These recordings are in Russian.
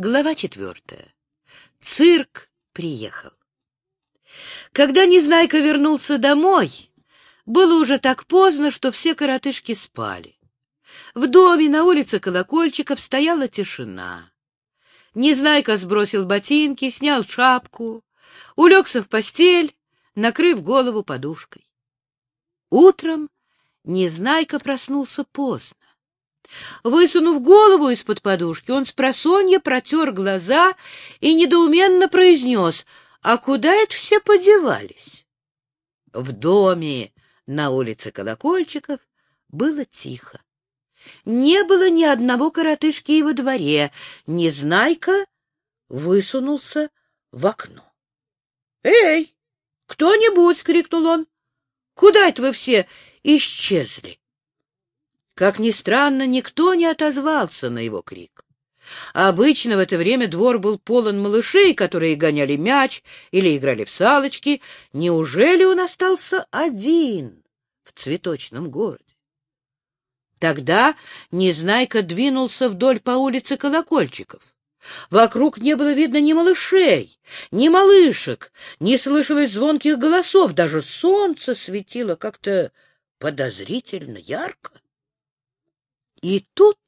Глава четвертая. Цирк приехал. Когда Незнайка вернулся домой, было уже так поздно, что все коротышки спали. В доме на улице Колокольчиков стояла тишина. Незнайка сбросил ботинки, снял шапку, улегся в постель, накрыв голову подушкой. Утром Незнайка проснулся поздно. Высунув голову из-под подушки, он с просонья протер глаза и недоуменно произнес, «А куда это все подевались?» В доме на улице Колокольчиков было тихо. Не было ни одного коротышки во дворе. Незнайка высунулся в окно. «Эй, кто-нибудь!» — крикнул он. «Куда это вы все исчезли?» Как ни странно, никто не отозвался на его крик. Обычно в это время двор был полон малышей, которые гоняли мяч или играли в салочки. Неужели он остался один в цветочном городе? Тогда Незнайка двинулся вдоль по улице колокольчиков. Вокруг не было видно ни малышей, ни малышек, не слышалось звонких голосов, даже солнце светило как-то подозрительно ярко. И тут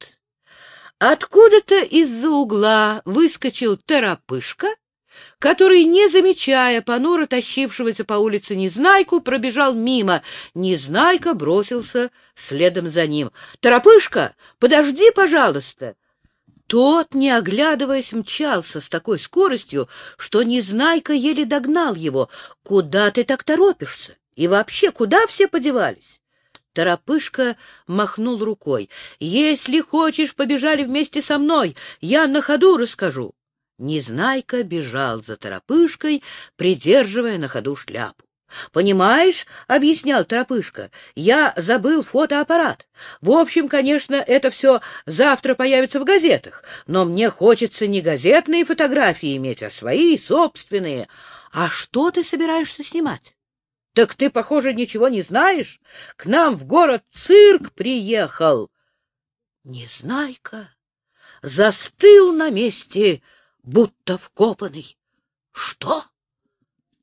откуда-то из-за угла выскочил торопышка, который, не замечая понуро тащившегося по улице Незнайку, пробежал мимо. Незнайка бросился следом за ним. — Торопышка, подожди, пожалуйста! Тот, не оглядываясь, мчался с такой скоростью, что Незнайка еле догнал его. — Куда ты так торопишься? И вообще, куда все подевались? Торопышка махнул рукой. «Если хочешь, побежали вместе со мной. Я на ходу расскажу». Незнайка бежал за Торопышкой, придерживая на ходу шляпу. «Понимаешь, — объяснял Торопышка, — я забыл фотоаппарат. В общем, конечно, это все завтра появится в газетах, но мне хочется не газетные фотографии иметь, а свои, собственные. А что ты собираешься снимать?» — Так ты, похоже, ничего не знаешь? К нам в город цирк приехал. Незнайка застыл на месте, будто вкопанный. — Что?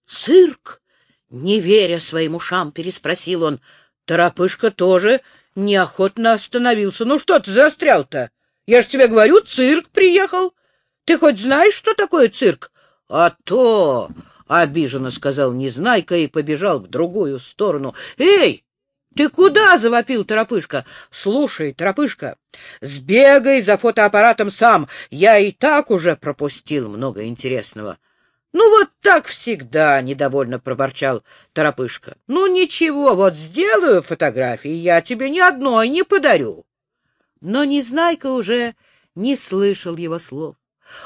Цирк? — не веря своим ушам, переспросил он. Торопышка тоже неохотно остановился. — Ну что ты застрял-то? Я ж тебе говорю, цирк приехал. Ты хоть знаешь, что такое цирк? — А то... — обиженно сказал Незнайка и побежал в другую сторону. «Эй, ты куда?» — завопил Торопышка. «Слушай, Торопышка, сбегай за фотоаппаратом сам. Я и так уже пропустил много интересного». «Ну вот так всегда», — недовольно проворчал Торопышка. «Ну ничего, вот сделаю фотографии, я тебе ни одной не подарю». Но Незнайка уже не слышал его слов.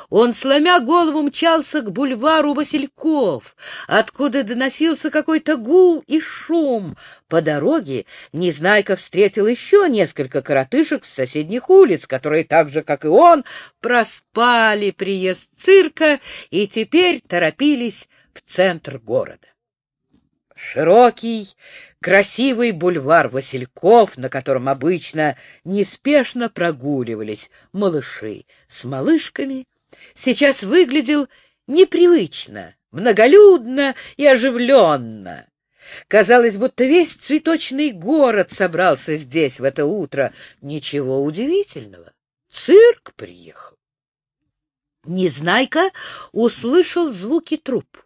Он, сломя голову, мчался к бульвару Васильков, откуда доносился какой-то гул и шум. По дороге Незнайка встретил еще несколько коротышек с соседних улиц, которые так же, как и он, проспали приезд цирка и теперь торопились в центр города. Широкий, красивый бульвар Васильков, на котором обычно неспешно прогуливались малыши с малышками, сейчас выглядел непривычно, многолюдно и оживленно. Казалось, будто весь цветочный город собрался здесь в это утро. Ничего удивительного. Цирк приехал. Незнайка услышал звуки труп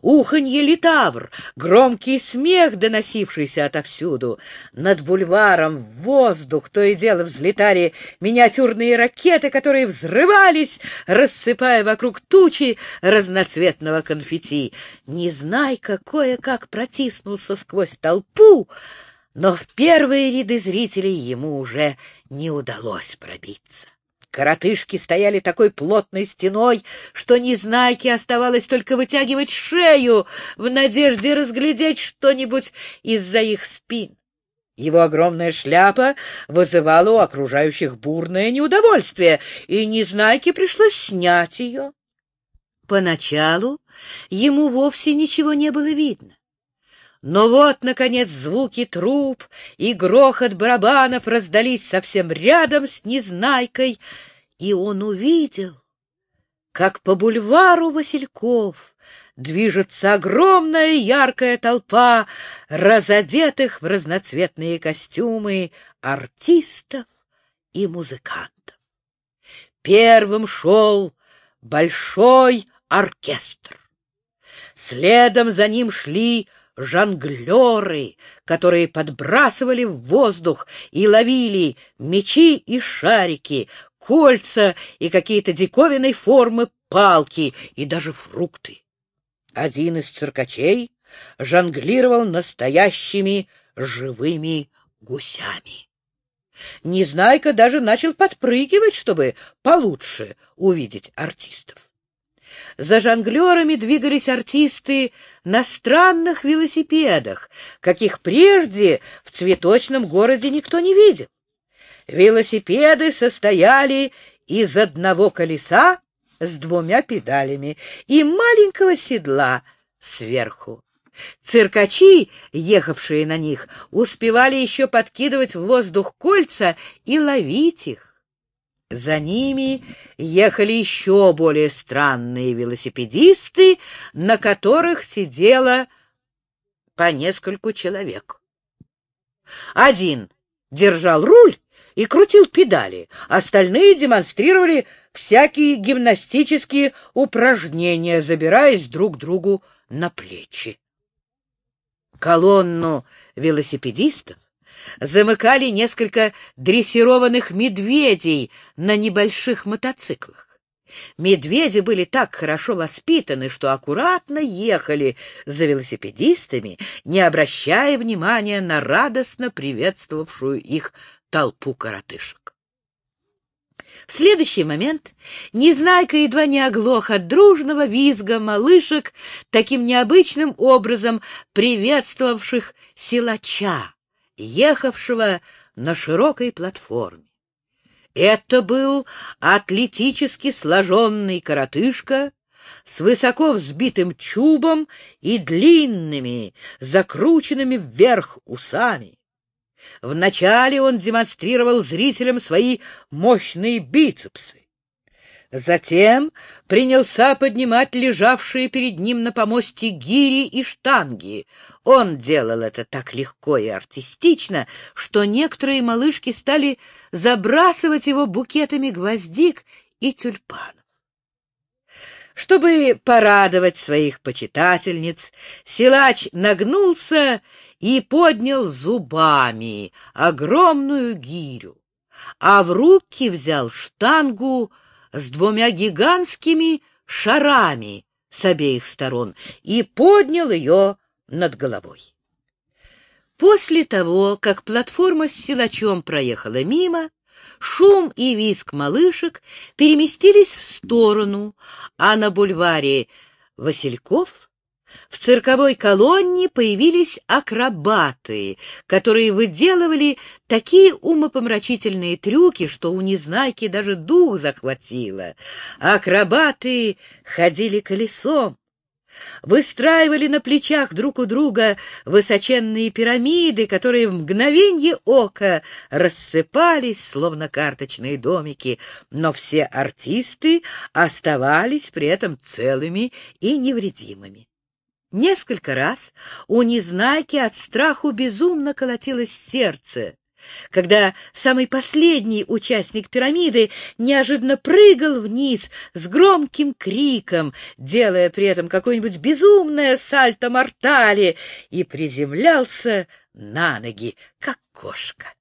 уханье литавр, громкий смех, доносившийся отовсюду. Над бульваром в воздух то и дело взлетали миниатюрные ракеты, которые взрывались, рассыпая вокруг тучи разноцветного конфетти. Незнайка кое-как протиснулся сквозь толпу, но в первые ряды зрителей ему уже не удалось пробиться. Коротышки стояли такой плотной стеной, что Незнайке оставалось только вытягивать шею в надежде разглядеть что-нибудь из-за их спин. Его огромная шляпа вызывала у окружающих бурное неудовольствие, и Незнайке пришлось снять ее. Поначалу ему вовсе ничего не было видно. Но вот, наконец, звуки труб и грохот барабанов раздались совсем рядом с Незнайкой, и он увидел как по бульвару Васильков движется огромная яркая толпа разодетых в разноцветные костюмы артистов и музыкантов. Первым шел большой оркестр. Следом за ним шли жонглеры, которые подбрасывали в воздух и ловили мечи и шарики, кольца и какие-то диковинной формы палки и даже фрукты. Один из циркачей жонглировал настоящими живыми гусями. Незнайка даже начал подпрыгивать, чтобы получше увидеть артистов. За жонглерами двигались артисты на странных велосипедах, каких прежде в цветочном городе никто не видел. Велосипеды состояли из одного колеса с двумя педалями и маленького седла сверху. Циркачи, ехавшие на них, успевали еще подкидывать в воздух кольца и ловить их. За ними ехали еще более странные велосипедисты, на которых сидело по нескольку человек. Один держал руль и крутил педали, остальные демонстрировали всякие гимнастические упражнения, забираясь друг другу на плечи. Колонну велосипедистов замыкали несколько дрессированных медведей на небольших мотоциклах. Медведи были так хорошо воспитаны, что аккуратно ехали за велосипедистами, не обращая внимания на радостно приветствовавшую их толпу коротышек. В следующий момент Незнайка едва не оглох от дружного визга малышек, таким необычным образом приветствовавших силача, ехавшего на широкой платформе. Это был атлетически сложенный коротышка с высоко взбитым чубом и длинными, закрученными вверх усами. Вначале он демонстрировал зрителям свои мощные бицепсы. Затем принялся поднимать лежавшие перед ним на помосте гири и штанги. Он делал это так легко и артистично, что некоторые малышки стали забрасывать его букетами гвоздик и тюльпанов. Чтобы порадовать своих почитательниц, силач нагнулся и поднял зубами огромную гирю, а в руки взял штангу с двумя гигантскими шарами с обеих сторон и поднял ее над головой. После того, как платформа с силачом проехала мимо, шум и визг малышек переместились в сторону, а на бульваре Васильков в цирковой колонне появились акробаты, которые выделывали такие умопомрачительные трюки, что у Незнайки даже дух захватило. Акробаты ходили колесом, выстраивали на плечах друг у друга высоченные пирамиды, которые в мгновенье ока рассыпались, словно карточные домики, но все артисты оставались при этом целыми и невредимыми. Несколько раз у Незнайки от страху безумно колотилось сердце, когда самый последний участник пирамиды неожиданно прыгал вниз с громким криком, делая при этом какое-нибудь безумное сальто-мортале, и приземлялся на ноги, как кошка.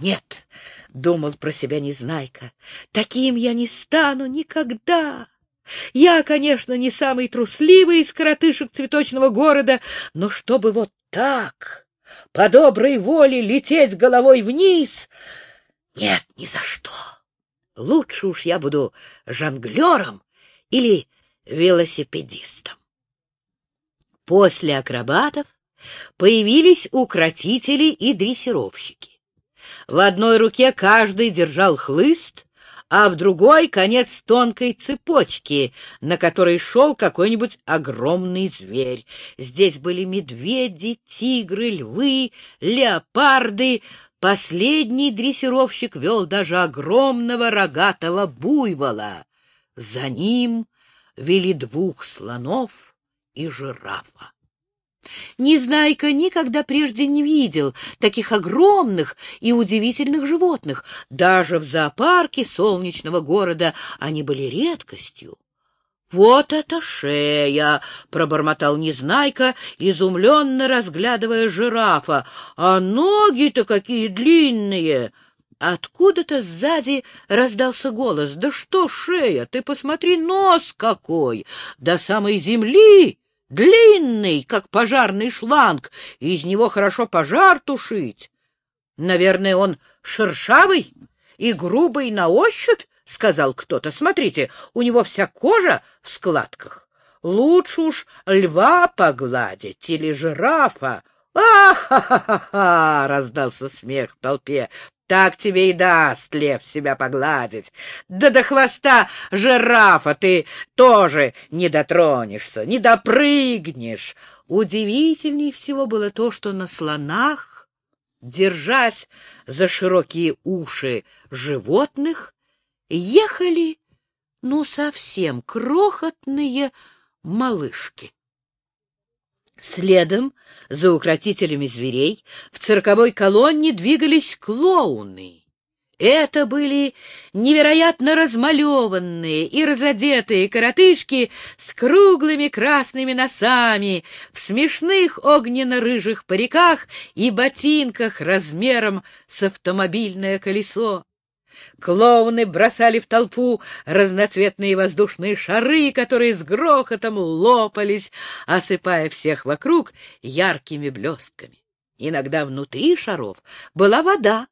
«Нет», — думал про себя Незнайка, — «таким я не стану никогда». Я, конечно, не самый трусливый из коротышек цветочного города, но чтобы вот так, по доброй воле, лететь головой вниз... Нет, ни за что. Лучше уж я буду жонглером или велосипедистом. После акробатов появились укротители и дрессировщики. В одной руке каждый держал хлыст, а в другой — конец тонкой цепочки, на которой шел какой-нибудь огромный зверь. Здесь были медведи, тигры, львы, леопарды. Последний дрессировщик вел даже огромного рогатого буйвола. За ним вели двух слонов и жирафа. Незнайка никогда прежде не видел таких огромных и удивительных животных. Даже в зоопарке солнечного города они были редкостью. «Вот это шея!» — пробормотал Незнайка, изумленно разглядывая жирафа. «А ноги-то какие длинные!» Откуда-то сзади раздался голос. «Да что шея? Ты посмотри, нос какой! До самой земли! Длинный, как пожарный шланг, из него хорошо пожар тушить. Наверное, он шершавый и грубый на ощупь, — сказал кто-то. Смотрите, у него вся кожа в складках. Лучше уж льва погладить или жирафа. «А-ха-ха-ха!» — раздался смех в толпе. Так тебе и даст лев себя погладить. Да до хвоста жирафа ты тоже не дотронешься, не допрыгнешь. Удивительней всего было то, что на слонах, держась за широкие уши животных, ехали, ну, совсем крохотные малышки. Следом за укротителями зверей в цирковой колонне двигались клоуны. Это были невероятно размалеванные и разодетые коротышки с круглыми красными носами, в смешных огненно-рыжих париках и ботинках размером с автомобильное колесо. Клоуны бросали в толпу разноцветные воздушные шары, которые с грохотом лопались, осыпая всех вокруг яркими блестками. Иногда внутри шаров была вода,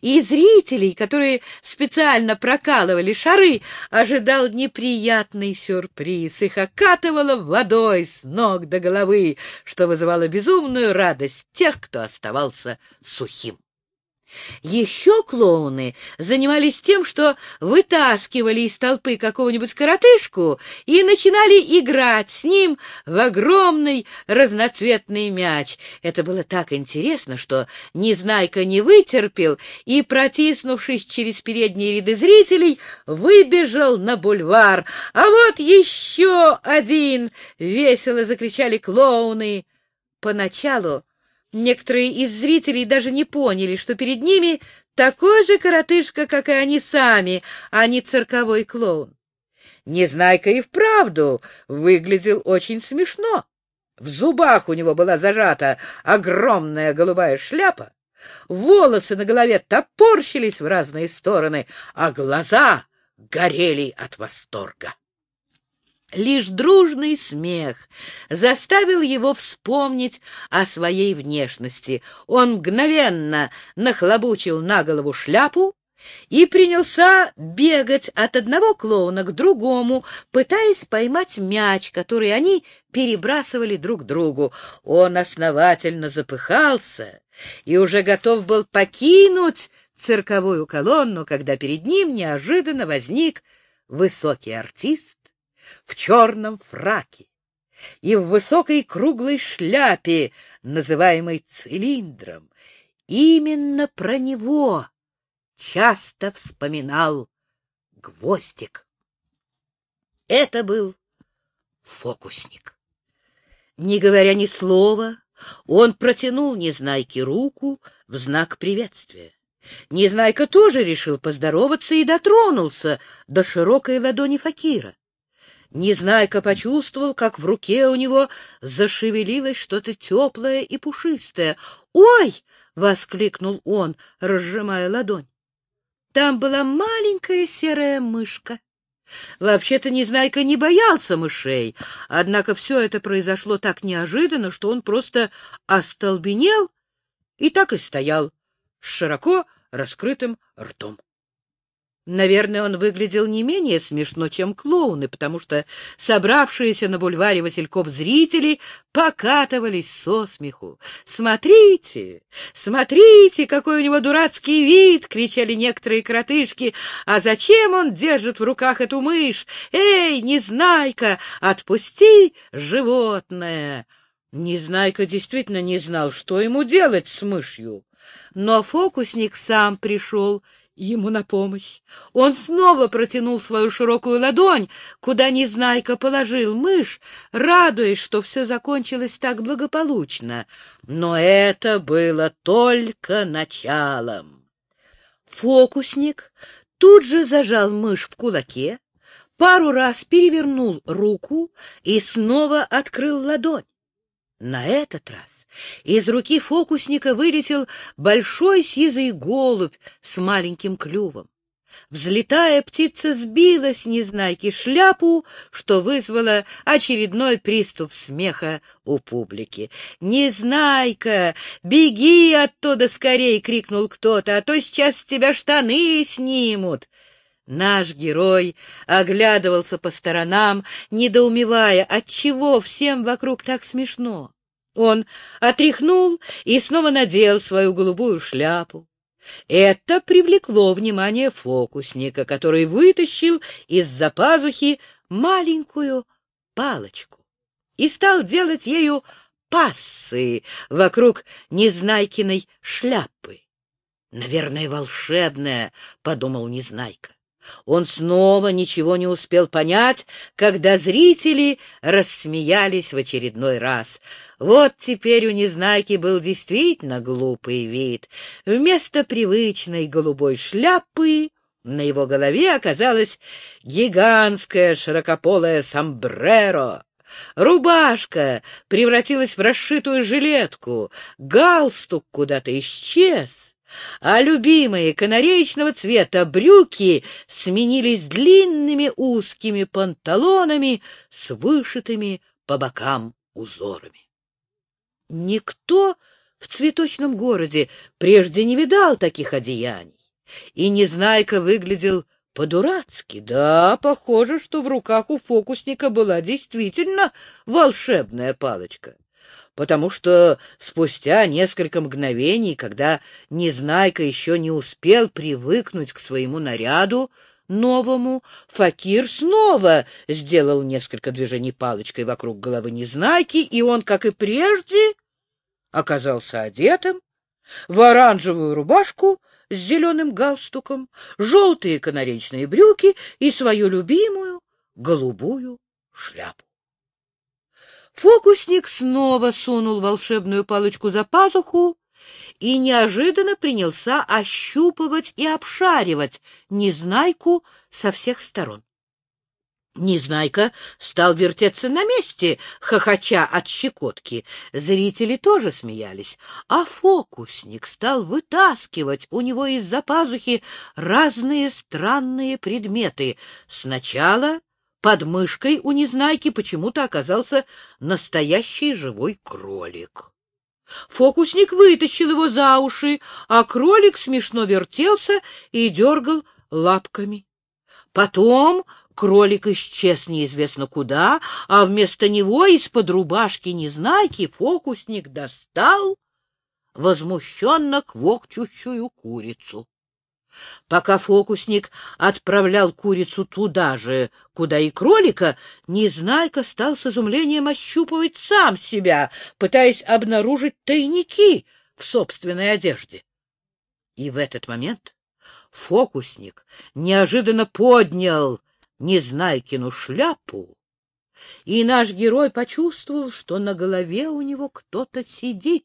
и зрителей, которые специально прокалывали шары, ожидал неприятный сюрприз. Их окатывало водой с ног до головы, что вызывало безумную радость тех, кто оставался сухим. Еще клоуны занимались тем, что вытаскивали из толпы какого-нибудь коротышку и начинали играть с ним в огромный разноцветный мяч. Это было так интересно, что Незнайка не вытерпел и, протиснувшись через передние ряды зрителей, выбежал на бульвар. «А вот еще один!» — весело закричали клоуны. Поначалу Некоторые из зрителей даже не поняли, что перед ними такой же коротышка, как и они сами, а не цирковой клоун. Незнайка и вправду выглядел очень смешно. В зубах у него была зажата огромная голубая шляпа, волосы на голове топорщились в разные стороны, а глаза горели от восторга. Лишь дружный смех заставил его вспомнить о своей внешности. Он мгновенно нахлобучил на голову шляпу и принялся бегать от одного клоуна к другому, пытаясь поймать мяч, который они перебрасывали друг другу. Он основательно запыхался и уже готов был покинуть цирковую колонну, когда перед ним неожиданно возник высокий артист в черном фраке и в высокой круглой шляпе, называемой цилиндром. Именно про него часто вспоминал Гвоздик. Это был фокусник. Не говоря ни слова, он протянул Незнайке руку в знак приветствия. Незнайка тоже решил поздороваться и дотронулся до широкой ладони Факира. Незнайка почувствовал, как в руке у него зашевелилось что-то теплое и пушистое. «Ой!» — воскликнул он, разжимая ладонь. Там была маленькая серая мышка. Вообще-то Незнайка не боялся мышей, однако все это произошло так неожиданно, что он просто остолбенел и так и стоял с широко раскрытым ртом. Наверное, он выглядел не менее смешно, чем клоуны, потому что собравшиеся на бульваре Васильков зрители покатывались со смеху. «Смотрите! Смотрите, какой у него дурацкий вид!» — кричали некоторые кротышки. «А зачем он держит в руках эту мышь? Эй, Незнайка, отпусти животное!» Незнайка действительно не знал, что ему делать с мышью. Но фокусник сам пришел ему на помощь. Он снова протянул свою широкую ладонь, куда Незнайка положил мышь, радуясь, что все закончилось так благополучно. Но это было только началом. Фокусник тут же зажал мышь в кулаке, пару раз перевернул руку и снова открыл ладонь. На этот раз из руки фокусника вылетел большой сизый голубь с маленьким клювом. Взлетая, птица сбила с Незнайки шляпу, что вызвало очередной приступ смеха у публики. «Незнайка, беги оттуда скорей!» — крикнул кто-то, «а то сейчас тебя штаны снимут!» Наш герой оглядывался по сторонам, недоумевая, отчего всем вокруг так смешно. Он отряхнул и снова надел свою голубую шляпу. Это привлекло внимание фокусника, который вытащил из-за пазухи маленькую палочку и стал делать ею пассы вокруг Незнайкиной шляпы. «Наверное, волшебная», — подумал Незнайка. Он снова ничего не успел понять, когда зрители рассмеялись в очередной раз. Вот теперь у Незнайки был действительно глупый вид. Вместо привычной голубой шляпы на его голове оказалась гигантская широкополая сомбреро. Рубашка превратилась в расшитую жилетку, галстук куда-то исчез а любимые канареечного цвета брюки сменились длинными узкими панталонами с вышитыми по бокам узорами. Никто в цветочном городе прежде не видал таких одеяний, и Незнайка выглядел по-дурацки. Да, похоже, что в руках у фокусника была действительно волшебная палочка потому что спустя несколько мгновений, когда Незнайка еще не успел привыкнуть к своему наряду, новому, Факир снова сделал несколько движений палочкой вокруг головы Незнайки, и он, как и прежде, оказался одетым в оранжевую рубашку с зеленым галстуком, желтые канаречные брюки и свою любимую голубую шляпу. Фокусник снова сунул волшебную палочку за пазуху и неожиданно принялся ощупывать и обшаривать Незнайку со всех сторон. Незнайка стал вертеться на месте, хохоча от щекотки. Зрители тоже смеялись, а фокусник стал вытаскивать у него из-за пазухи разные странные предметы. Сначала под мышкой у Незнайки почему-то оказался настоящий живой кролик. Фокусник вытащил его за уши, а кролик смешно вертелся и дергал лапками. Потом кролик исчез неизвестно куда, а вместо него из-под рубашки Незнайки фокусник достал возмущенно квокчущую курицу. Пока фокусник отправлял курицу туда же, куда и кролика, Незнайка стал с изумлением ощупывать сам себя, пытаясь обнаружить тайники в собственной одежде. И в этот момент фокусник неожиданно поднял Незнайкину шляпу, и наш герой почувствовал, что на голове у него кто-то сидит.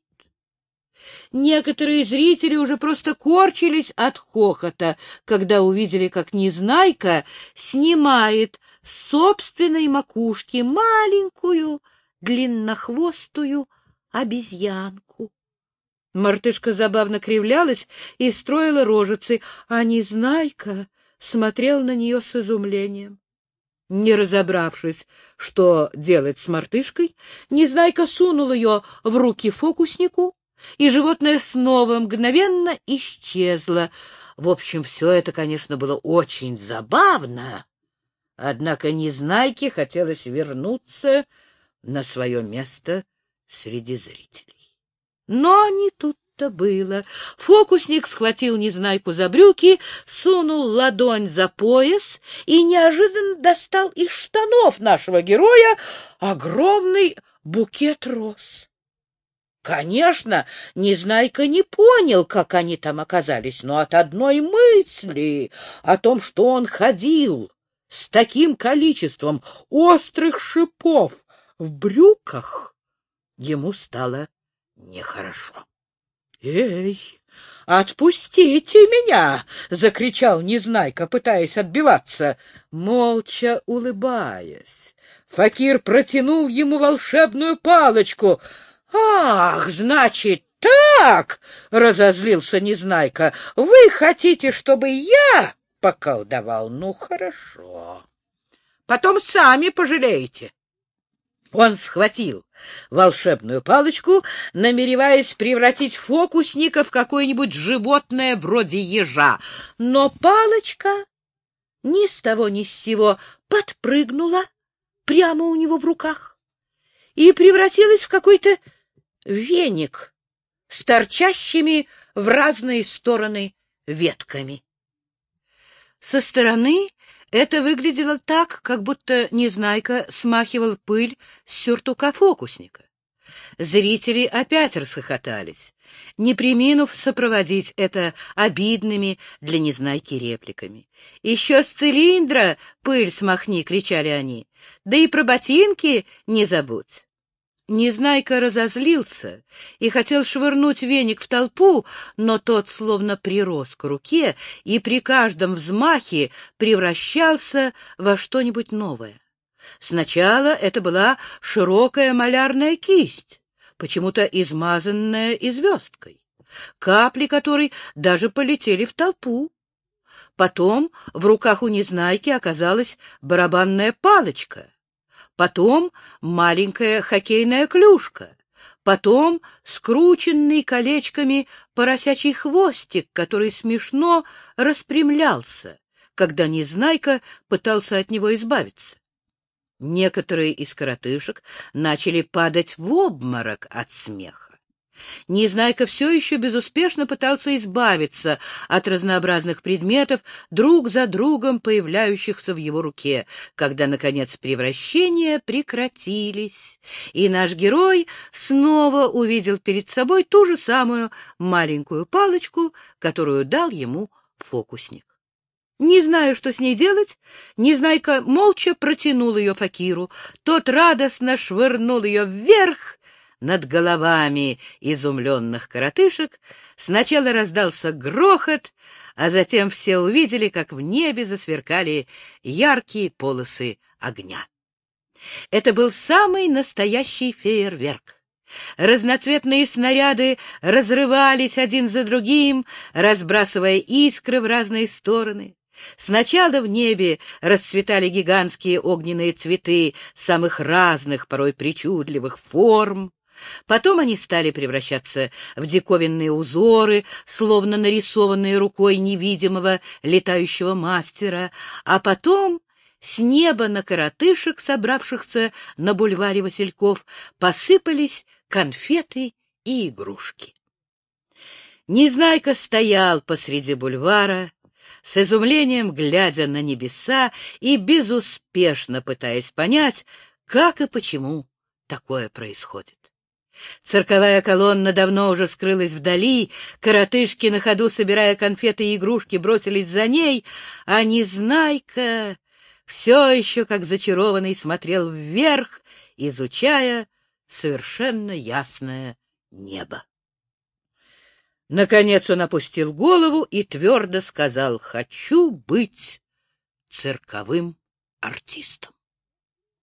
Некоторые зрители уже просто корчились от хохота, когда увидели, как Незнайка снимает с собственной макушки маленькую длиннохвостую обезьянку. Мартышка забавно кривлялась и строила рожицы, а Незнайка смотрел на нее с изумлением. Не разобравшись, что делать с мартышкой, Незнайка сунул ее в руки фокуснику, и животное снова мгновенно исчезло. В общем, все это, конечно, было очень забавно, однако Незнайке хотелось вернуться на свое место среди зрителей. Но не тут-то было. Фокусник схватил Незнайку за брюки, сунул ладонь за пояс и неожиданно достал из штанов нашего героя огромный букет роз. Конечно, Незнайка не понял, как они там оказались, но от одной мысли о том, что он ходил с таким количеством острых шипов в брюках, ему стало нехорошо. — Эй, отпустите меня! — закричал Незнайка, пытаясь отбиваться, молча улыбаясь. Факир протянул ему волшебную палочку. «Ах, значит, так!» — разозлился Незнайка. «Вы хотите, чтобы я поколдовал? Ну, хорошо. Потом сами пожалеете». Он схватил волшебную палочку, намереваясь превратить фокусника в какое-нибудь животное вроде ежа. Но палочка ни с того ни с сего подпрыгнула прямо у него в руках и превратилась в какой-то веник с торчащими в разные стороны ветками. Со стороны это выглядело так, как будто Незнайка смахивал пыль с сюртука фокусника. Зрители опять расхохотались, не приминув сопроводить это обидными для Незнайки репликами. «Еще с цилиндра пыль смахни!» — кричали они. «Да и про ботинки не забудь!» Незнайка разозлился и хотел швырнуть веник в толпу, но тот словно прирос к руке и при каждом взмахе превращался во что-нибудь новое. Сначала это была широкая малярная кисть, почему-то измазанная и звездкой, капли которой даже полетели в толпу. Потом в руках у Незнайки оказалась барабанная палочка — потом маленькая хоккейная клюшка, потом скрученный колечками поросячий хвостик, который смешно распрямлялся, когда Незнайка пытался от него избавиться. Некоторые из коротышек начали падать в обморок от смеха. Незнайка все еще безуспешно пытался избавиться от разнообразных предметов, друг за другом появляющихся в его руке, когда, наконец, превращения прекратились, и наш герой снова увидел перед собой ту же самую маленькую палочку, которую дал ему фокусник. Не знаю, что с ней делать, Незнайка молча протянул ее Факиру. Тот радостно швырнул ее вверх, над головами изумленных коротышек сначала раздался грохот, а затем все увидели, как в небе засверкали яркие полосы огня. Это был самый настоящий фейерверк. Разноцветные снаряды разрывались один за другим, разбрасывая искры в разные стороны. Сначала в небе расцветали гигантские огненные цветы самых разных, порой причудливых форм. Потом они стали превращаться в диковинные узоры, словно нарисованные рукой невидимого летающего мастера, а потом с неба на коротышек, собравшихся на бульваре Васильков, посыпались конфеты и игрушки. Незнайка стоял посреди бульвара, с изумлением глядя на небеса и безуспешно пытаясь понять, как и почему такое происходит. Цирковая колонна давно уже скрылась вдали, коротышки на ходу, собирая конфеты и игрушки, бросились за ней, а Незнайка все еще, как зачарованный, смотрел вверх, изучая совершенно ясное небо. Наконец он опустил голову и твердо сказал «Хочу быть цирковым артистом».